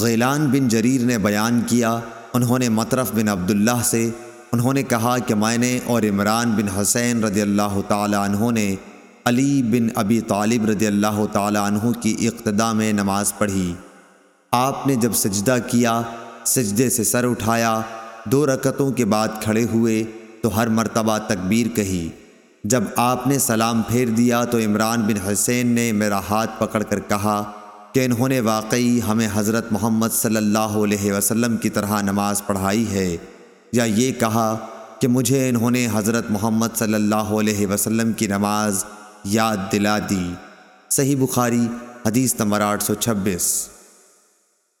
غیلان بن جریر نے بیان کیا، انہوں نے مطرف بن عبداللہ سے، انہوں نے کہا کہ میں نے اور عمران بن حسین رضی اللہ تعالی عنہ نے علی بن ابی طالب رضی اللہ تعالی عنہ کی اقتداء میں نماز پڑھی۔ آپ نے جب سجدہ کیا، سجدے سے سر اٹھایا، دو رکتوں کے بعد کھڑے ہوئے، تو ہر مرتبہ تکبیر کہی۔ جب آپ نے سلام پھیر دیا، تو عمران بن حسین نے میرا ہاتھ پکڑ کر کہا کہ انہوں نے واقعی ہمیں حضرت محمد صلی اللہ علیہ وسلم کی طرح نماز پڑھائی ہے یا یہ کہا کہ مجھے انہوں نے حضرت محمد صلی اللہ علیہ وسلم کی نماز یاد دلا دی۔ صحیح بخاری، حدیث نمبر آٹھ سو چھبیس۔